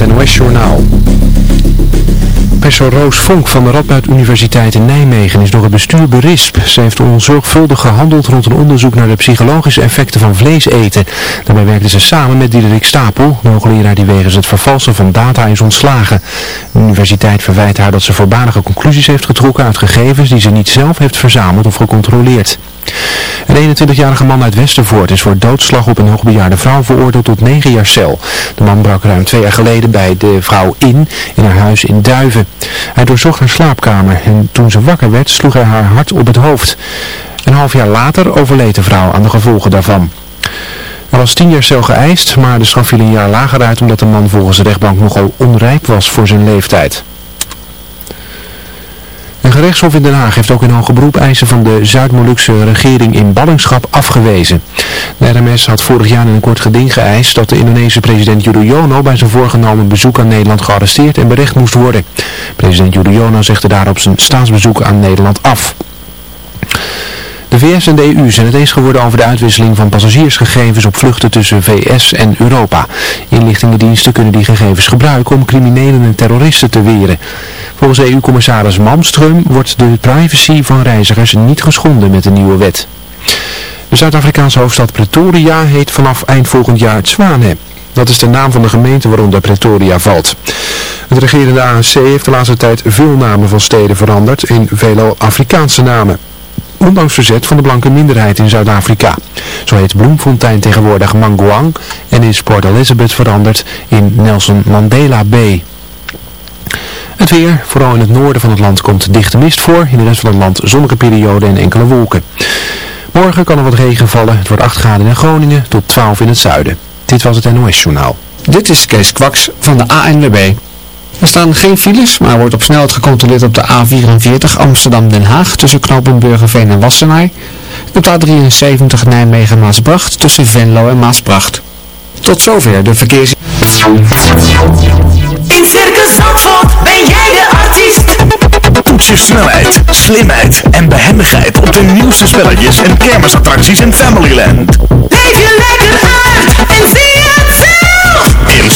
het NOS Journaal. Professor Roos Vonk van de Radboud Universiteit in Nijmegen is door het bestuur berispt. Ze heeft onzorgvuldig gehandeld rond een onderzoek naar de psychologische effecten van vlees eten. Daarbij werkte ze samen met Diederik Stapel, de hoogleraar die wegens het vervalsen van data is ontslagen. De universiteit verwijt haar dat ze voorbarige conclusies heeft getrokken uit gegevens die ze niet zelf heeft verzameld of gecontroleerd. Een 21-jarige man uit Westervoort is voor doodslag op een hoogbejaarde vrouw veroordeeld tot 9 jaar cel. De man brak ruim twee jaar geleden bij de vrouw in, in haar huis in Duiven. Hij doorzocht haar slaapkamer en toen ze wakker werd sloeg hij haar hard op het hoofd. Een half jaar later overleed de vrouw aan de gevolgen daarvan. Er was 10 jaar cel geëist, maar de straf viel een jaar lager uit omdat de man volgens de rechtbank nogal onrijp was voor zijn leeftijd. Een gerechtshof in Den Haag heeft ook in hoge beroep eisen van de Zuid-Molukse regering in ballingschap afgewezen. De RMS had vorig jaar in een kort geding geëist dat de Indonesische president Yudhoyono bij zijn voorgenomen bezoek aan Nederland gearresteerd en berecht moest worden. President Yudhoyono zegde daarop zijn staatsbezoek aan Nederland af. De VS en de EU zijn het eens geworden over de uitwisseling van passagiersgegevens op vluchten tussen VS en Europa. Inlichtingendiensten kunnen die gegevens gebruiken om criminelen en terroristen te weren. Volgens EU-commissaris Malmström wordt de privacy van reizigers niet geschonden met de nieuwe wet. De Zuid-Afrikaanse hoofdstad Pretoria heet vanaf eind volgend jaar het. Dat is de naam van de gemeente waaronder Pretoria valt. Het regerende ANC heeft de laatste tijd veel namen van steden veranderd in veelal Afrikaanse namen ondanks verzet van de blanke minderheid in Zuid-Afrika. Zo heet Bloemfontein tegenwoordig Manguang en is Port Elizabeth veranderd in Nelson Mandela Bay. Het weer, vooral in het noorden van het land, komt dichte mist voor. In de rest van het land zonnige periode en enkele wolken. Morgen kan er wat regen vallen. Het wordt 8 graden in Groningen tot 12 in het zuiden. Dit was het NOS Journaal. Dit is Kees Kwaks van de ANWB. Er staan geen files, maar wordt op snelheid gecontroleerd op de A44 Amsterdam-Den Haag tussen knooppunt Burgerveen en Wassenaar. Op de A73 Nijmegen-Maasbracht tussen Venlo en Maasbracht. Tot zover de verkeers... In Circus Zandvoort ben jij de artiest. Toets je snelheid, slimheid en behendigheid op de nieuwste spelletjes en kermisattracties in Familyland. Leef je lekker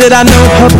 Did I know. her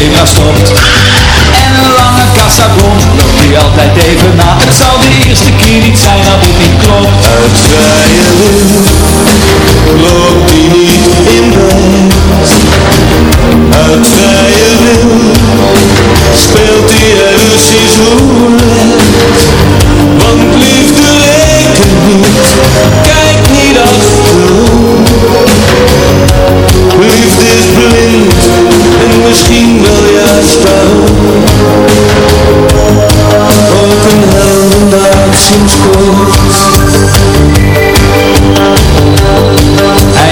En een lange kassabon loopt hij altijd even na. Het zal de eerste keer niet zijn dat het niet klopt. Uit vrije wil loopt die niet in bed Uit vrije wil speelt Hij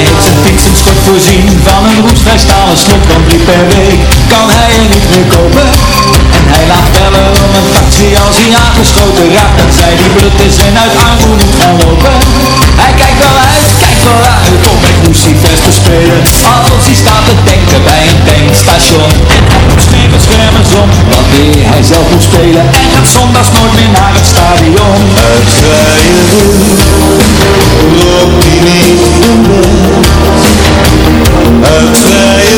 heeft zijn fiets een schot voorzien van een roestrijdstalen sluk, van die per week kan hij er niet meer kopen. En hij laat bellen om een taxi als hij aangeschoten raakt, dat zij die bruut is en uit armoede kan lopen. Hij kijkt wel uit, kijkt wel uit, op het moest hij vestig spelen, als hij staat het denk bij een station. En hij moet schreeuwen, schermen om Wanneer hij zelf moet spelen? En gaat zondags nooit meer naar het stadion. Het vrije woord Loopt hij niet in vrije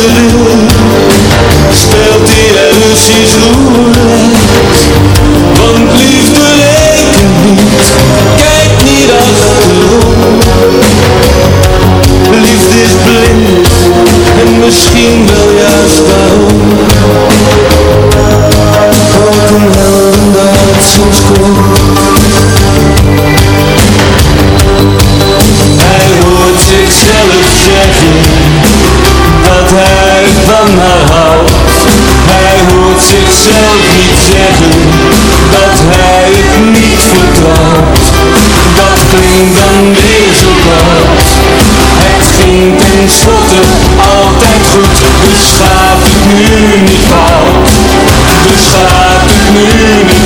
Speelt hij er precies roerlijk Want liefde reken niet. Kijk niet achterom. Liefde is blind. En misschien wel juist daarom Komt een helder dag soms komt. Nu niet fout. Dus het nu niet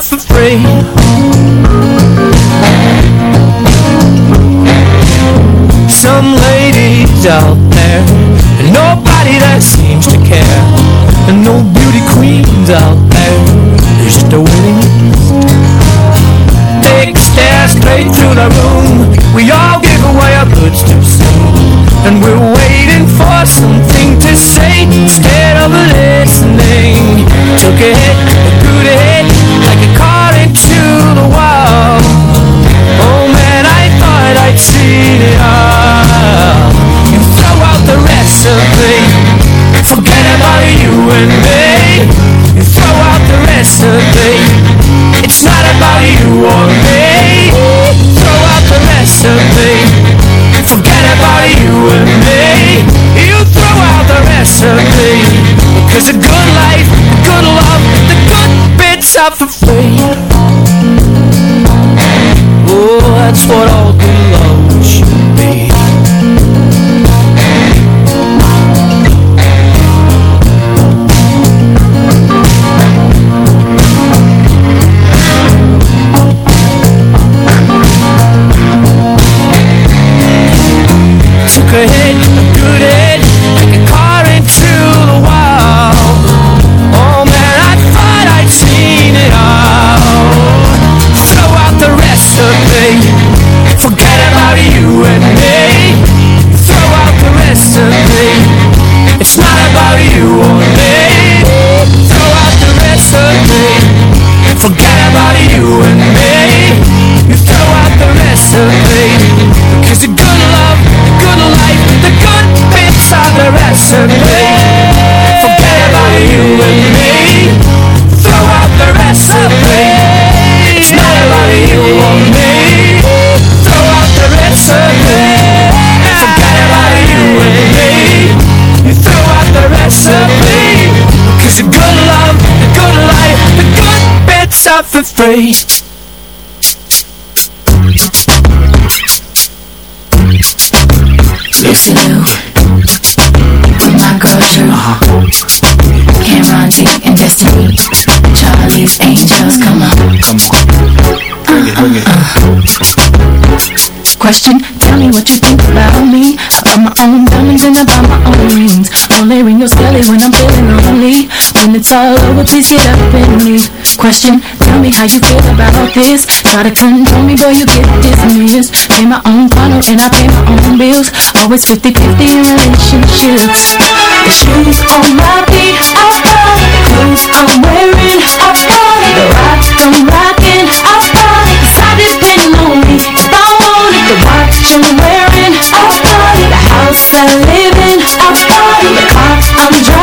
are for free. Some ladies out there, and nobody that seems to care, and no beauty queens out there, there's just a list. Take a stare straight through the room. stop the life for free. Listen my girl Drew, Uh -huh. Cameron D and Destiny, Charlie's Angels, come on, come on, bring it, bring it. Uh, uh. Question, tell me what you think about me. I buy my own diamonds and I buy my own rings. Only ring your skelly when I'm feeling lonely. When it's all over, please get up and leave Question, tell me how you feel about this. Try to control me, boy, you get dismissed. Pay my own funnel and I pay my own bills. Always 50-50 in relationships. The shoes on my feet, I it The clothes I'm wearing, I it The rocks I'm rocking, The watch I'm wearing, I bought it The house I live in, I bought it The car I'm driving,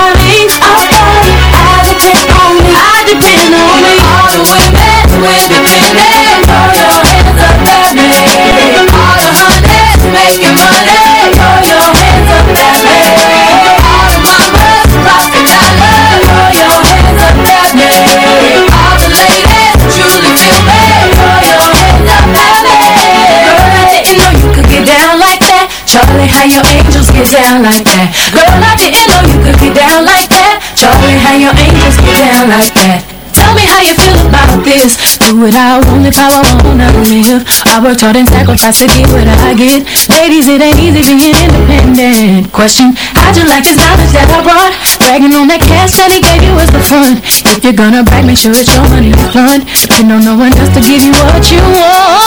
get down like that. Girl, I didn't know you could get down like that. Charlie, how your angels get down like that. Tell me how you feel about this. Do it out, only power wanna live. I worked hard and sacrificed to get what I get. Ladies, it ain't easy being independent. Question, how'd you like his knowledge that I brought? Bragging on that cash that he gave you was the fun If you're gonna brag, make sure it's your money you fund Depend on no one else to give you what you want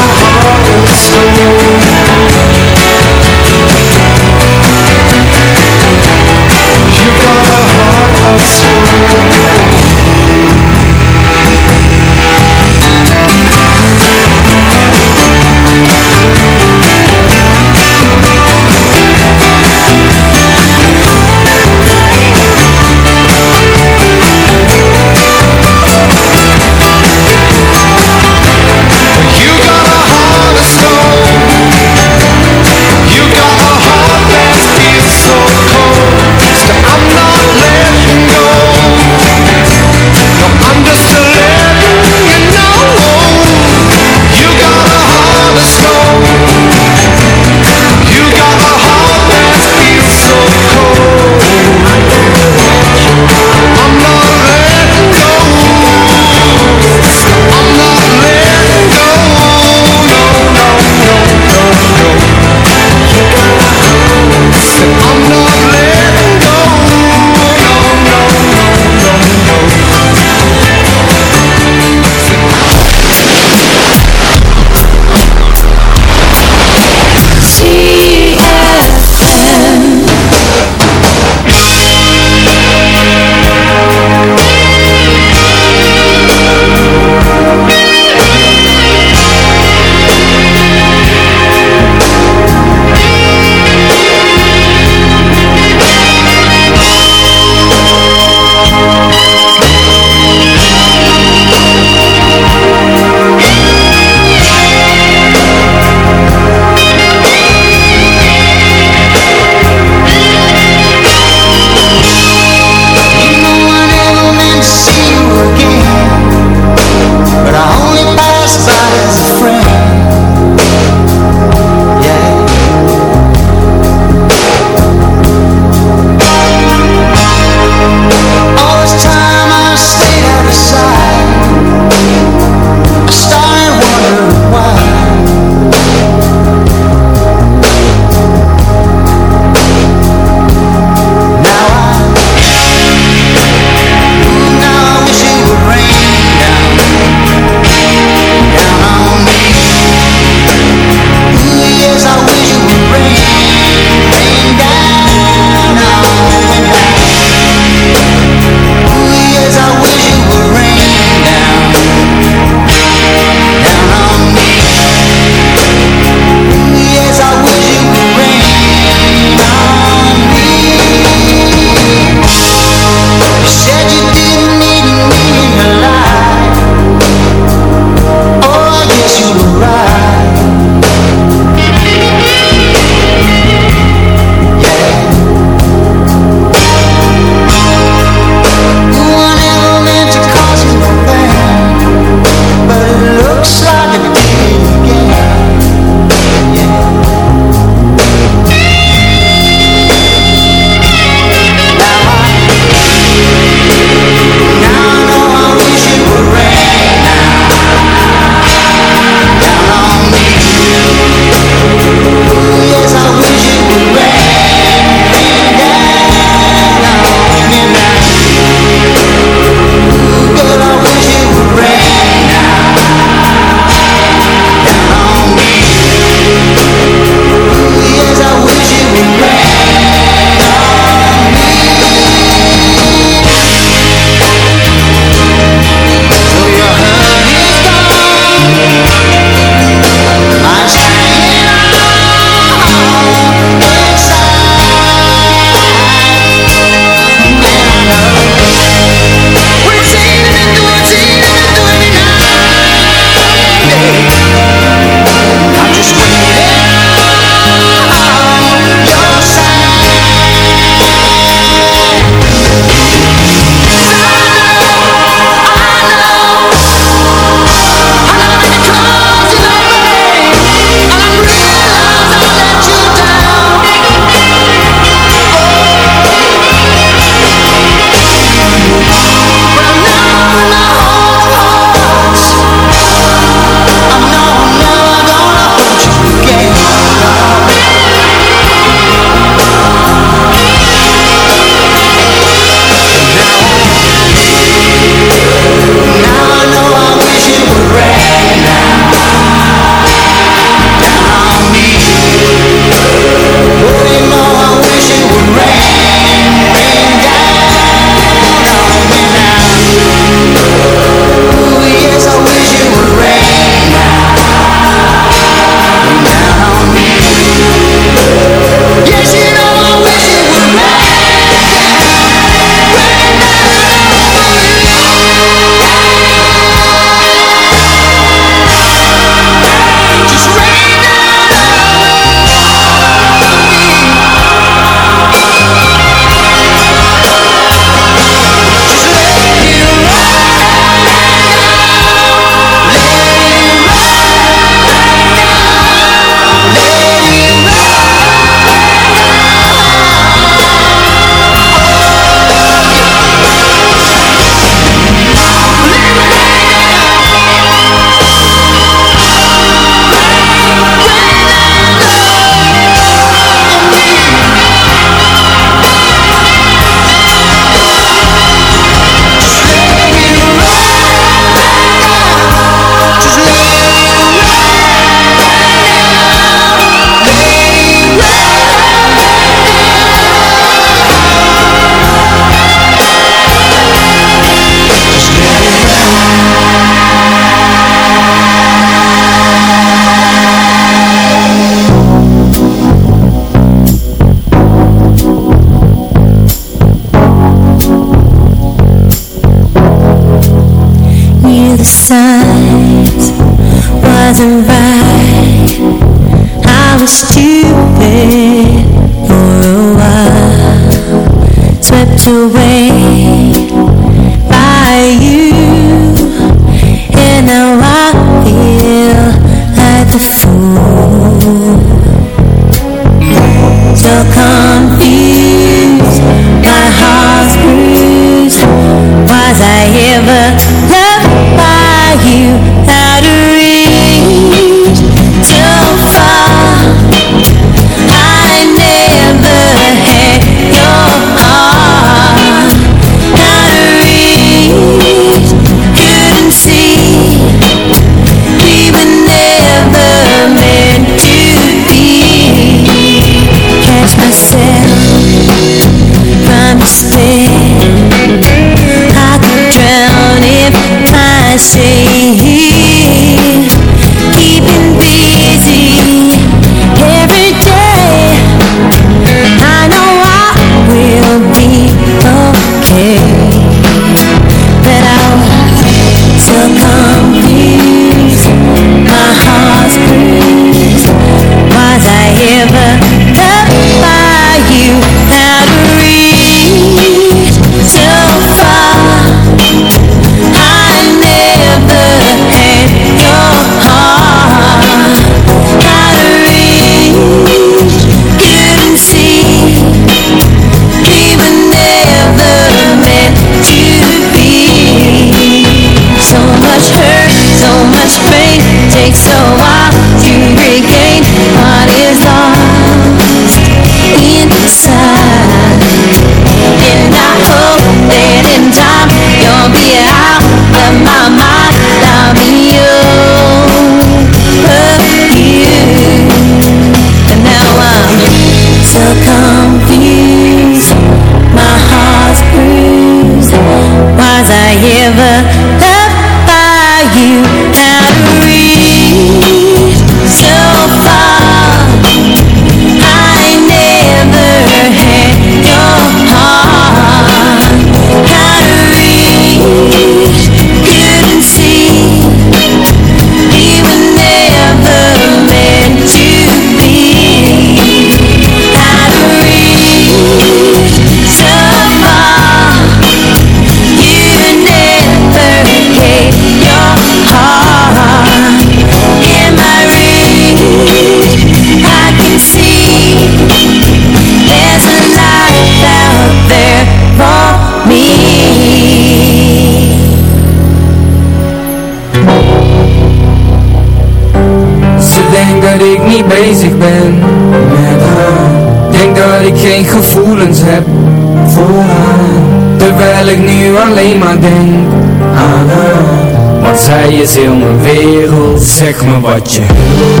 alleen maar denk aan haar. Want zij is heel mijn wereld. Zeg me wat je wil.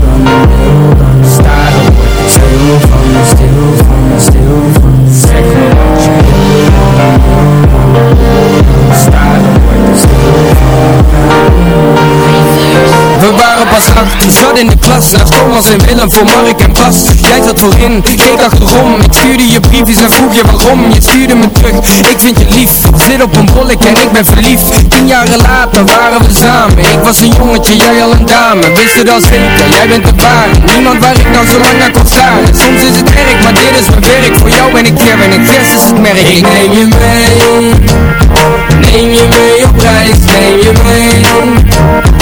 Dan, wil dan, stil van, stil van, stil van in de klas. Naast Thomas en Willem voor Mark en Bas. Jij zat voorin, keek achterom. Ik stuurde je briefjes en vroeg je waarom. Je stuurde me terug, ik vind je lief. Zit op een bollek en ik ben verliefd. Tien jaren later waren we samen. Ik was een jongetje, jij al een dame. Wist het al zeker, jij bent de ware. Niemand waar ik nou zo lang naar kon staan Soms is het erg, maar dit is mijn werk. Voor jou ben ik ver en ik vers is het merk. Ik neem je mee. Neem je mee op reis, neem je mee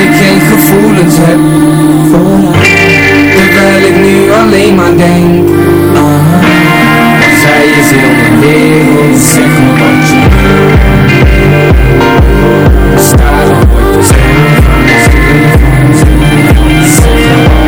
ik geen gevoelens heb Terwijl ik nu alleen maar denk Zij is heel mijn wereld, zeg je wil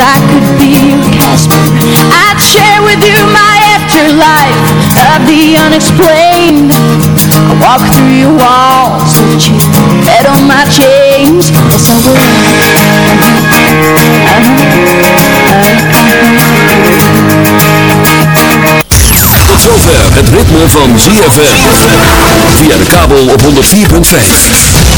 I could be your Casper. I'd share with you my afterlife of the unexplained. I walk through your walls, but you fed on my chains. Yes, I would. Tot zover het ritme van ZFM. Via de kabel op 104.5.